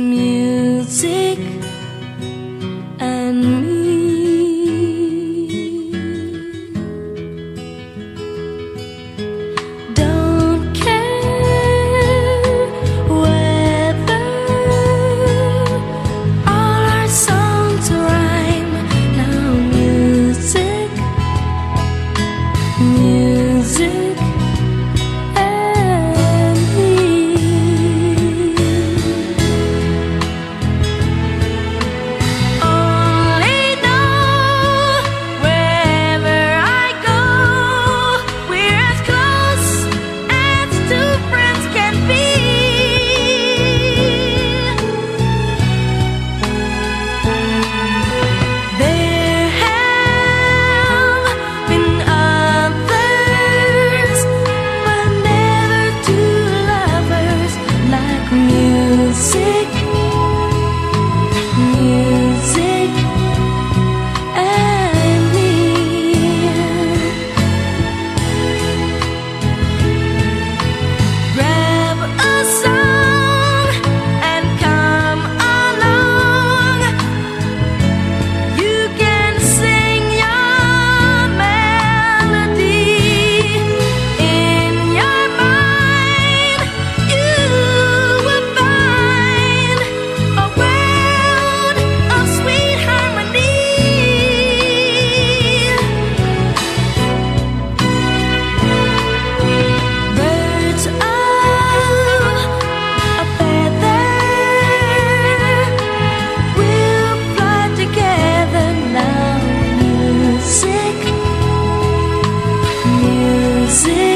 music. Sick See.